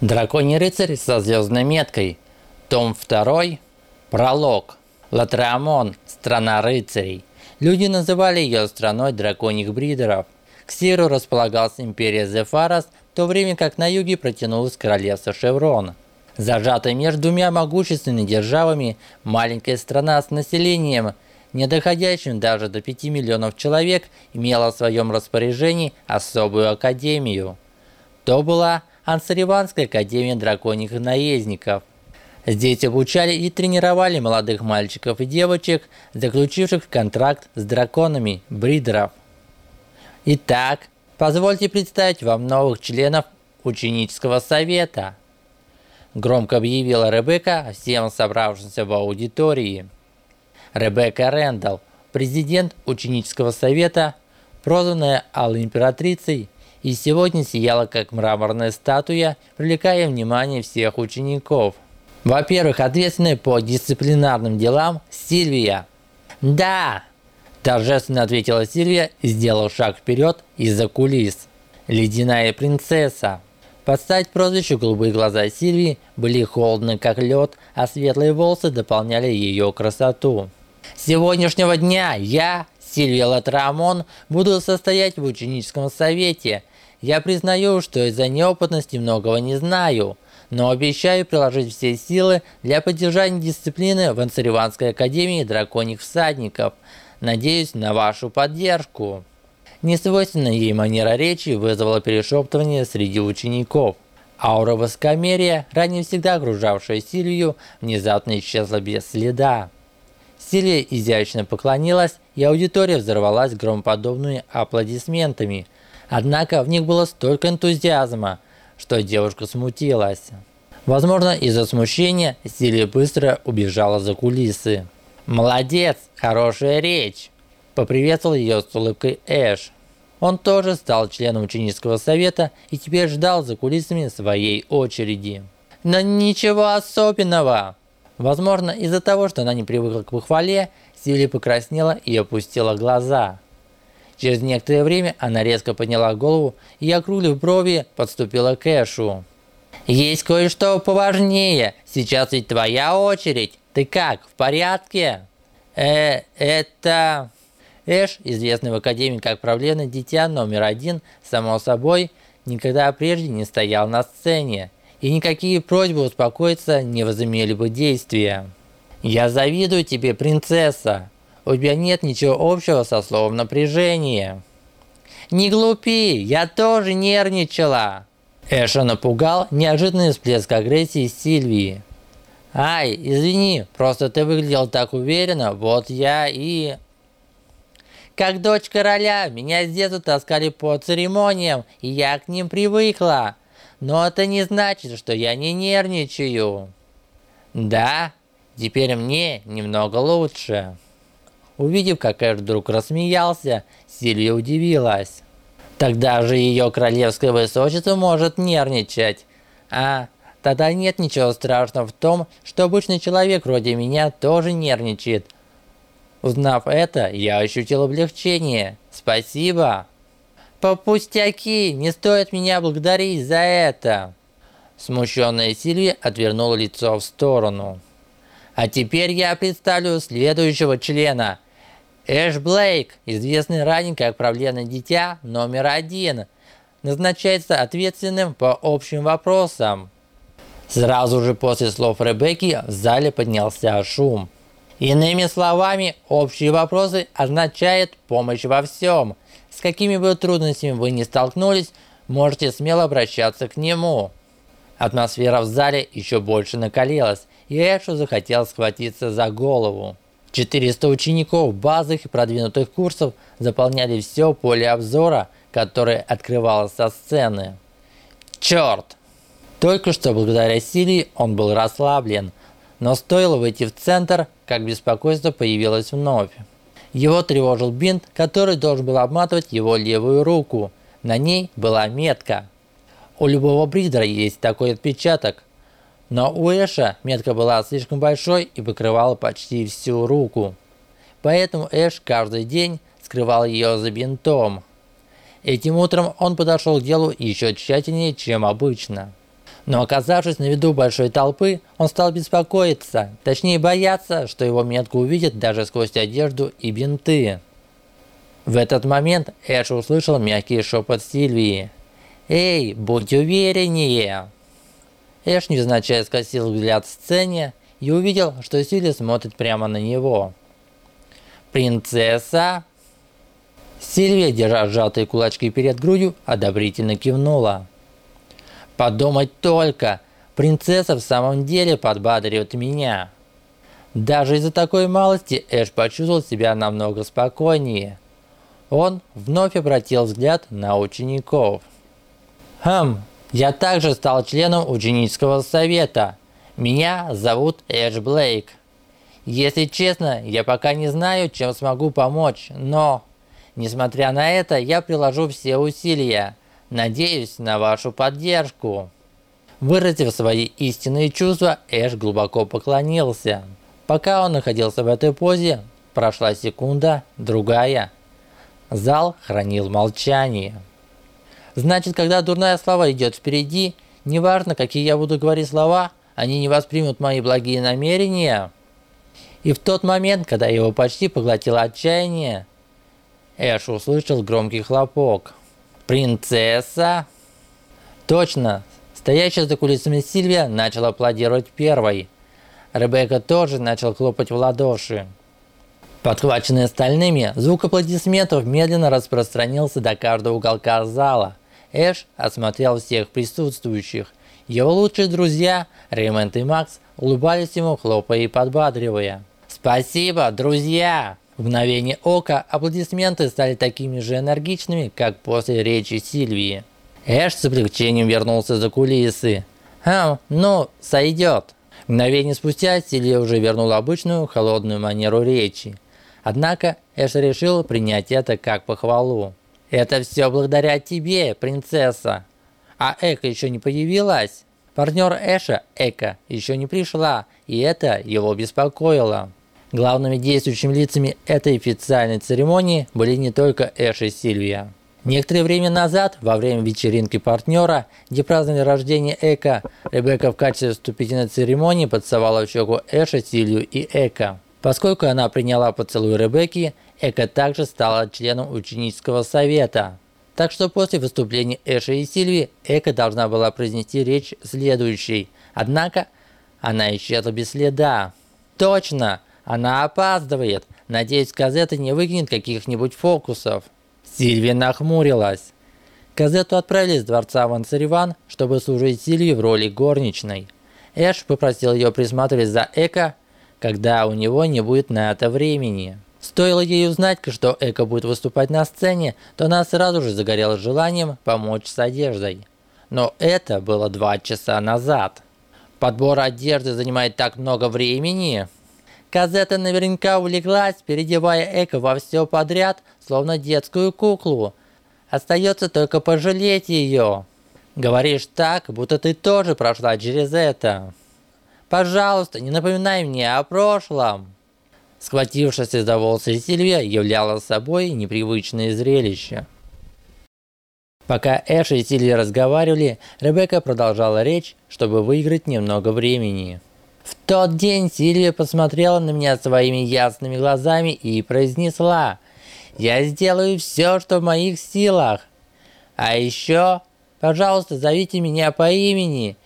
Драконий рыцарь со звездной меткой. Том 2. Пролог. Латреамон. Страна рыцарей. Люди называли ее страной драконьих бридеров. К северу располагалась империя Зефарас, в то время как на юге протянулось королевство Шеврон. Зажатая между двумя могущественными державами, маленькая страна с населением, не доходящим даже до 5 миллионов человек, имела в своем распоряжении особую академию. То была Ансариванская академия драконьих наездников. Здесь обучали и тренировали молодых мальчиков и девочек, заключивших контракт с драконами, бридеров. Итак, позвольте представить вам новых членов ученического совета. Громко объявила Ребекка всем собравшимся в аудитории. Ребекка Рэндалл, президент ученического совета, прозванная Алой Императрицей, и сегодня сияла как мраморная статуя, привлекая внимание всех учеников. Во-первых, ответственная по дисциплинарным делам Сильвия. «Да!» – торжественно ответила Сильвия и сделала шаг вперед из-за кулис. «Ледяная принцесса». Под стать прозвищу голубые глаза Сильвии были холодны как лед, а светлые волосы дополняли ее красоту. С сегодняшнего дня я, Сильвия Латрамон, буду состоять в ученическом совете я признаю, что из-за неопытности многого не знаю, но обещаю приложить все силы для поддержания дисциплины в Ансариванской академии драконьих всадников. Надеюсь на вашу поддержку. Несвойственная ей манера речи вызвала перешептывание среди учеников. Аура воскомерия, ранее всегда окружавшая Сильвию, внезапно исчезла без следа. Сильвия изящно поклонилась, и аудитория взорвалась громоподобными аплодисментами – Однако в них было столько энтузиазма, что девушка смутилась. Возможно, из-за смущения Силия быстро убежала за кулисы. «Молодец! Хорошая речь!» Поприветствовал ее с улыбкой Эш. Он тоже стал членом ученического совета и теперь ждал за кулисами своей очереди. Но ничего особенного! Возможно, из-за того, что она не привыкла к похвале, Силия покраснела и опустила глаза. Через некоторое время она резко подняла голову и, округлив брови, подступила к Эшу. «Есть кое-что поважнее. Сейчас ведь твоя очередь. Ты как, в порядке?» «Э, это...» Эш, известный в Академии как проблемное дитя номер один, само собой, никогда прежде не стоял на сцене, и никакие просьбы успокоиться не возымели бы действия. «Я завидую тебе, принцесса!» У тебя нет ничего общего со словом напряжение. Не глупи, я тоже нервничала. Эша напугал неожиданный всплеск агрессии Сильвии. Ай, извини, просто ты выглядел так уверенно, вот я и... Как дочь короля, меня с детства таскали по церемониям, и я к ним привыкла. Но это не значит, что я не нервничаю. Да, теперь мне немного лучше. Увидев, как Эш вдруг рассмеялся, Сильвия удивилась. Тогда же ее королевское высочество может нервничать. А, тогда нет ничего страшного в том, что обычный человек вроде меня тоже нервничает. Узнав это, я ощутил облегчение. Спасибо. По пустяки, не стоит меня благодарить за это. Смущенная Сильвия отвернула лицо в сторону. А теперь я представлю следующего члена – Эш Блейк, известный ранее как проблемное дитя номер один, назначается ответственным по общим вопросам. Сразу же после слов Ребекки в зале поднялся шум. Иными словами, общие вопросы означают помощь во всем. С какими бы трудностями вы ни столкнулись, можете смело обращаться к нему. Атмосфера в зале еще больше накалилась, и Эшу захотел схватиться за голову. 400 учеников базовых и продвинутых курсов заполняли все поле обзора, которое открывалось со сцены. Черт! Только что благодаря силе он был расслаблен, но стоило выйти в центр, как беспокойство появилось вновь. Его тревожил бинт, который должен был обматывать его левую руку. На ней была метка. У любого бридера есть такой отпечаток, но у Эша метка была слишком большой и покрывала почти всю руку. Поэтому Эш каждый день скрывал ее за бинтом. Этим утром он подошел к делу еще тщательнее, чем обычно. Но оказавшись на виду большой толпы, он стал беспокоиться, точнее бояться, что его метку увидят даже сквозь одежду и бинты. В этот момент Эш услышал мягкий шепот Сильвии. «Эй, будь увереннее!» Эш невзначай скосил взгляд в сцене и увидел, что Сильвия смотрит прямо на него. «Принцесса?» Сильвия, держа сжатые кулачки перед грудью, одобрительно кивнула. «Подумать только! Принцесса в самом деле подбадривает меня!» Даже из-за такой малости Эш почувствовал себя намного спокойнее. Он вновь обратил взгляд на учеников. «Хм, я также стал членом ученического совета. Меня зовут Эш Блейк. Если честно, я пока не знаю, чем смогу помочь, но, несмотря на это, я приложу все усилия. Надеюсь на вашу поддержку». Выразив свои истинные чувства, Эш глубоко поклонился. Пока он находился в этой позе, прошла секунда, другая – Зал хранил молчание. Значит, когда дурная слава идет впереди, неважно, какие я буду говорить слова, они не воспримут мои благие намерения. И в тот момент, когда его почти поглотило отчаяние, Эш услышал громкий хлопок. «Принцесса?» Точно, стоящая за кулисами Сильвия начала аплодировать первой. Ребекка тоже начал хлопать в ладоши. Подхваченный остальными, звук аплодисментов медленно распространился до каждого уголка зала. Эш осмотрел всех присутствующих. Его лучшие друзья, Рэймонд и Макс, улыбались ему, хлопая и подбадривая. «Спасибо, друзья!» В мгновение ока аплодисменты стали такими же энергичными, как после речи Сильвии. Эш с облегчением вернулся за кулисы. «Хм, ну, сойдет!» Мгновение спустя Сильвия уже вернула обычную холодную манеру речи. Однако Эш решил принять это как похвалу. «Это все благодаря тебе, принцесса!» А Эка еще не появилась. Партнер Эша, Эка, еще не пришла, и это его беспокоило. Главными действующими лицами этой официальной церемонии были не только Эш и Сильвия. Некоторое время назад, во время вечеринки партнера, где праздновали рождение Эка, Ребекка в качестве вступительной церемонии поцеловала в щеку Эша, Силью и Эка. Поскольку она приняла поцелуй Ребекки, Эка также стала членом ученического совета. Так что после выступления Эши и Сильви, Эка должна была произнести речь следующей. Однако, она исчезла без следа. Точно, она опаздывает. Надеюсь, Казета не выкинет каких-нибудь фокусов. Сильвия нахмурилась. Казету отправили из дворца Вансариван, чтобы служить Сильвии в роли горничной. Эш попросил ее присматривать за Эко когда у него не будет на это времени. Стоило ей узнать, что Эко будет выступать на сцене, то она сразу же загорелась желанием помочь с одеждой. Но это было два часа назад. Подбор одежды занимает так много времени. Казета наверняка увлеклась, переодевая Эко во все подряд, словно детскую куклу. Остается только пожалеть ее. Говоришь так, будто ты тоже прошла через это. Пожалуйста, не напоминай мне о прошлом. Схватившись за волосы Сильвия являла собой непривычное зрелище. Пока Эш и Сильвия разговаривали, Ребекка продолжала речь, чтобы выиграть немного времени. В тот день Сильвия посмотрела на меня своими ясными глазами и произнесла «Я сделаю все, что в моих силах. А еще, пожалуйста, зовите меня по имени.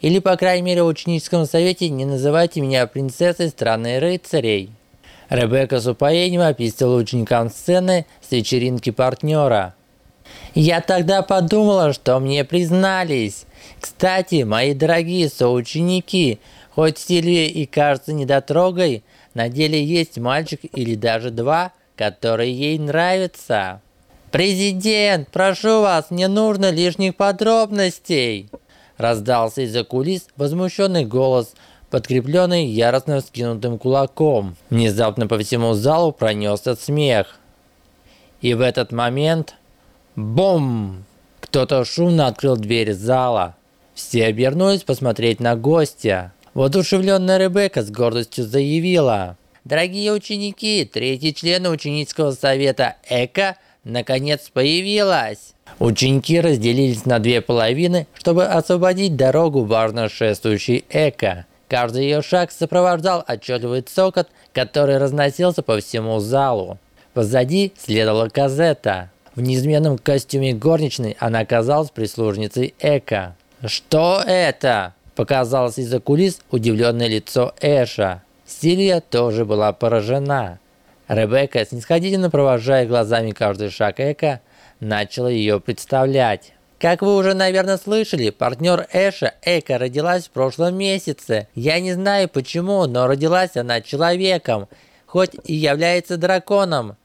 Или, по крайней мере, в ученическом совете не называйте меня принцессой страны рыцарей. Ребекка с упоением описывала ученикам сцены с вечеринки партнера. Я тогда подумала, что мне признались. Кстати, мои дорогие соученики, хоть Сильвия и кажется недотрогой, на деле есть мальчик или даже два, которые ей нравятся. Президент, прошу вас, не нужно лишних подробностей. Раздался из-за кулис возмущенный голос, подкрепленный яростно вскинутым кулаком. Внезапно по всему залу пронесся смех. И в этот момент... Бум! Кто-то шумно открыл дверь зала. Все обернулись посмотреть на гостя. Воодушевленная Ребекка с гордостью заявила. Дорогие ученики, третий член ученического совета ЭКО наконец появилась!» Ученики разделились на две половины, чтобы освободить дорогу важно шествующей Эко. Каждый ее шаг сопровождал отчетливый цокот, который разносился по всему залу. Позади следовала Казета. В неизменном костюме горничной она оказалась прислужницей Эка. «Что это?» – показалось из-за кулис удивленное лицо Эша. Силья тоже была поражена. Ребекка, снисходительно провожая глазами каждый шаг Эка, начала ее представлять. Как вы уже, наверное, слышали, партнер Эша, Эка, родилась в прошлом месяце. Я не знаю почему, но родилась она человеком, хоть и является драконом.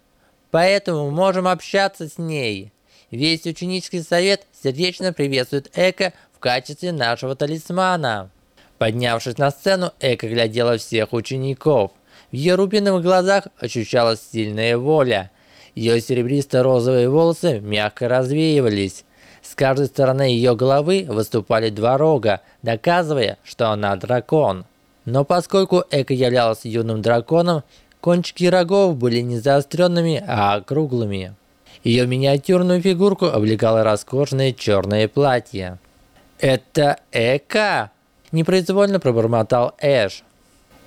Поэтому можем общаться с ней. Весь ученический совет сердечно приветствует Эка в качестве нашего талисмана. Поднявшись на сцену, Эка глядела всех учеников. В ее рубиновых глазах ощущалась сильная воля. Ее серебристо-розовые волосы мягко развеивались. С каждой стороны ее головы выступали два рога, доказывая, что она дракон. Но поскольку Эка являлась юным драконом, кончики рогов были не заостренными, а круглыми. Ее миниатюрную фигурку облегало роскошное черное платье. «Это Эка!» – непроизвольно пробормотал Эш.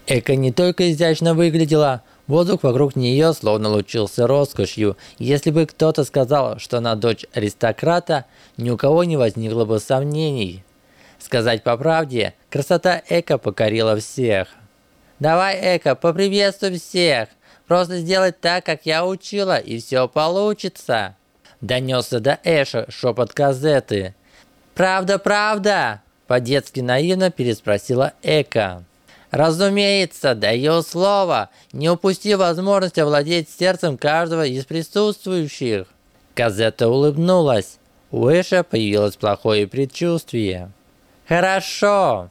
Эка не только изящно выглядела, Воздух вокруг нее словно лучился роскошью. Если бы кто-то сказал, что она дочь аристократа, ни у кого не возникло бы сомнений. Сказать по правде, красота Эка покорила всех. «Давай, Эка, поприветствуй всех! Просто сделай так, как я учила, и все получится!» Донесся до Эша шепот газеты. «Правда, правда!» По-детски наивно переспросила Эка. Разумеется, даю слово, не упусти возможность овладеть сердцем каждого из присутствующих. Казета улыбнулась. У Эша появилось плохое предчувствие. Хорошо.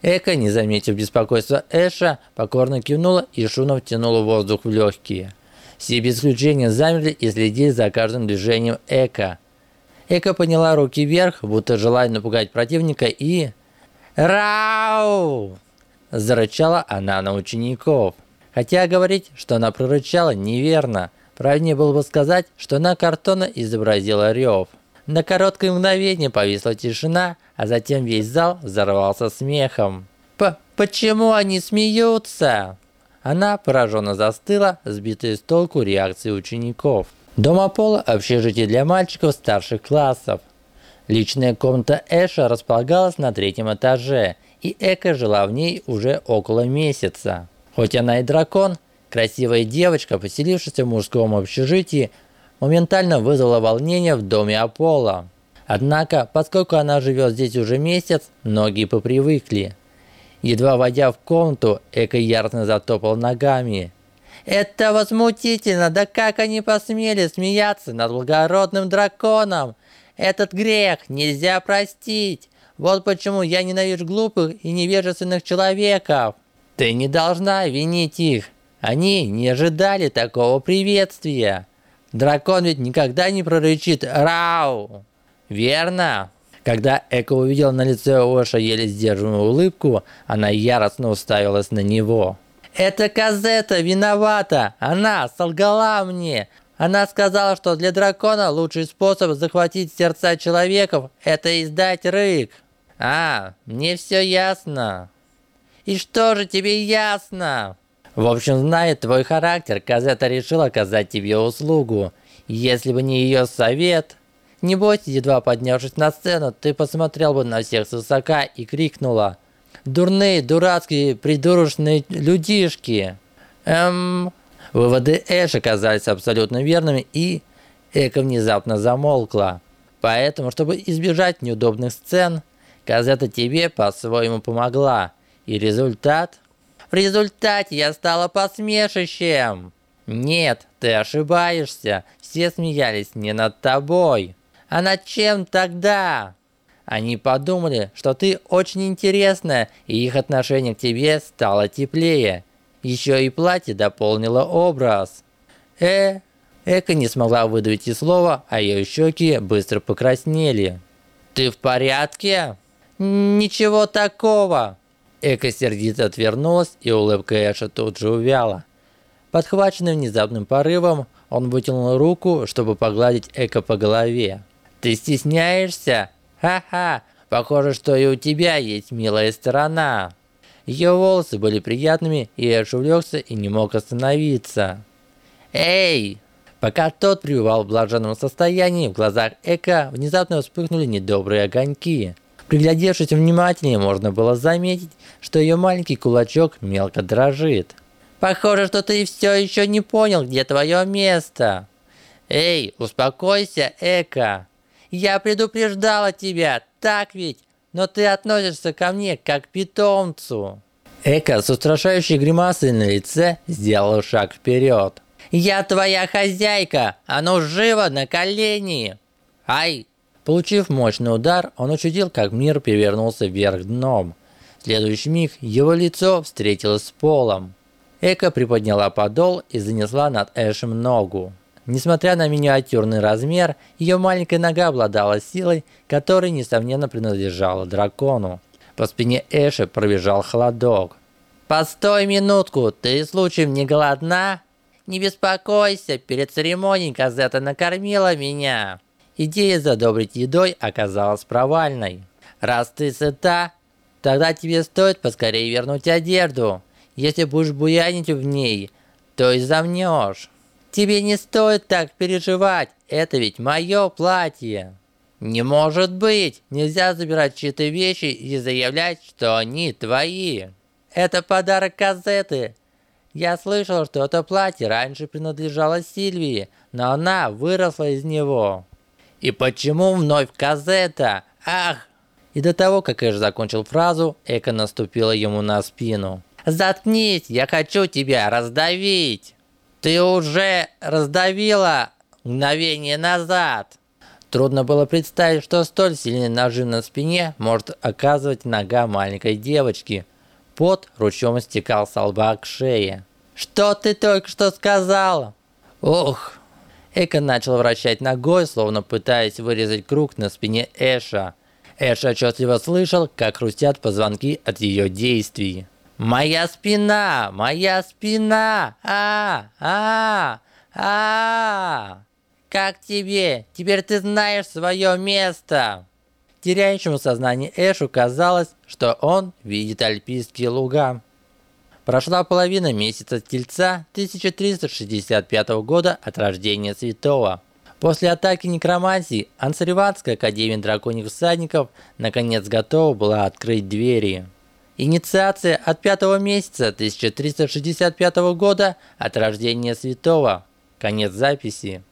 Эка, не заметив беспокойства Эша, покорно кивнула и шумно втянула воздух в легкие. Все без исключения замерли и следили за каждым движением Эка. Эка подняла руки вверх, будто желая напугать противника и... Рау! Зарычала она на учеников. Хотя говорить, что она прорычала, неверно. Правильнее было бы сказать, что она картона изобразила рев. На короткое мгновение повисла тишина, а затем весь зал взорвался смехом. П «Почему они смеются?» Она пораженно застыла, сбитая с толку реакции учеников. Дома Пола – общежитие для мальчиков старших классов. Личная комната Эша располагалась на третьем этаже – и Эка жила в ней уже около месяца. Хоть она и дракон, красивая девочка, поселившаяся в мужском общежитии, моментально вызвала волнение в доме Аполло. Однако, поскольку она живет здесь уже месяц, многие попривыкли. Едва войдя в комнату, Эка яростно затопал ногами. «Это возмутительно! Да как они посмели смеяться над благородным драконом! Этот грех нельзя простить! Вот почему я ненавижу глупых и невежественных человеков. Ты не должна винить их. Они не ожидали такого приветствия. Дракон ведь никогда не прорычит «Рау!» Верно? Когда Эко увидела на лице Оша еле сдержанную улыбку, она яростно уставилась на него. «Это Казета виновата! Она солгала мне! Она сказала, что для дракона лучший способ захватить сердца человеков – это издать рык!» А, мне все ясно. И что же тебе ясно? В общем, зная твой характер, Казета решила оказать тебе услугу. Если бы не ее совет... Небось, едва поднявшись на сцену, ты посмотрел бы на всех свысока и крикнула. «Дурные, дурацкие, придурочные людишки!» Эм... Выводы Эш оказались абсолютно верными, и Эка внезапно замолкла. Поэтому, чтобы избежать неудобных сцен, Казета тебе по-своему помогла. И результат? В результате я стала посмешищем. Нет, ты ошибаешься. Все смеялись не над тобой. А над чем тогда? Они подумали, что ты очень интересная, и их отношение к тебе стало теплее. Еще и платье дополнило образ. Э, Эка не смогла выдавить и слова, а ее щеки быстро покраснели. «Ты в порядке?» «Ничего такого!» Эко сердито отвернулась, и улыбка Эша тут же увяла. Подхваченный внезапным порывом, Он вытянул руку, чтобы погладить Эко по голове. «Ты стесняешься? Ха-ха! Похоже, что и у тебя есть милая сторона!» Ее волосы были приятными, и Эш увлекся и не мог остановиться. «Эй!» Пока тот пребывал в блаженном состоянии, в глазах Эка внезапно вспыхнули недобрые огоньки. Приглядевшись внимательнее, можно было заметить, что ее маленький кулачок мелко дрожит. «Похоже, что ты все еще не понял, где твое место!» «Эй, успокойся, Эка! Я предупреждала тебя, так ведь? Но ты относишься ко мне как к питомцу!» Эка с устрашающей гримасой на лице сделал шаг вперед. «Я твоя хозяйка! А ну живо на колени!» «Ай!» Получив мощный удар, он учудил, как мир перевернулся вверх дном. В следующий миг его лицо встретилось с полом. Эка приподняла подол и занесла над Эшем ногу. Несмотря на миниатюрный размер, ее маленькая нога обладала силой, которой, несомненно, принадлежала дракону. По спине Эши пробежал холодок. «Постой минутку, ты случаем не голодна?» Не беспокойся, перед церемонией Казета накормила меня. Идея задобрить едой оказалась провальной. Раз ты сыта, тогда тебе стоит поскорее вернуть одежду. Если будешь буянить в ней, то и замнешь. Тебе не стоит так переживать, это ведь мое платье. Не может быть, нельзя забирать чьи-то вещи и заявлять, что они твои. Это подарок Казеты, я слышал, что это платье раньше принадлежало Сильвии, но она выросла из него. И почему вновь Казета? Ах! И до того, как Эш закончил фразу, Эка наступила ему на спину. «Заткнись! Я хочу тебя раздавить!» «Ты уже раздавила мгновение назад!» Трудно было представить, что столь сильный нажим на спине может оказывать нога маленькой девочки, Пот ручьем стекал с лба к шее. «Что ты только что сказала?» «Ох!» Эка начал вращать ногой, словно пытаясь вырезать круг на спине Эша. Эш отчетливо слышал, как хрустят позвонки от ее действий. «Моя спина! Моя спина! А! А! А! Как тебе? Теперь ты знаешь свое место!» Теряющему сознание Эшу казалось, что он видит альпийские луга. Прошла половина месяца Тельца 1365 года от рождения Святого. После атаки некромантии Ансариванская Академия Драконьих Всадников наконец готова была открыть двери. Инициация от пятого месяца 1365 года от рождения Святого. Конец записи.